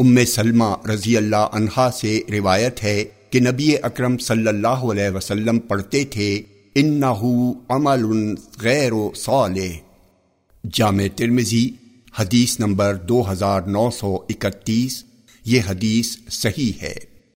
ام سلمہ رضی اللہ عنہا سے روایت ہے کہ نبی اکرم صلی اللہ علیہ وسلم پڑھتے تھے، انہو عمل غیر صالح۔ جامع ترمزی حدیث نمبر دو ہزار نو سو اکتیس، یہ حدیث صحیح ہے۔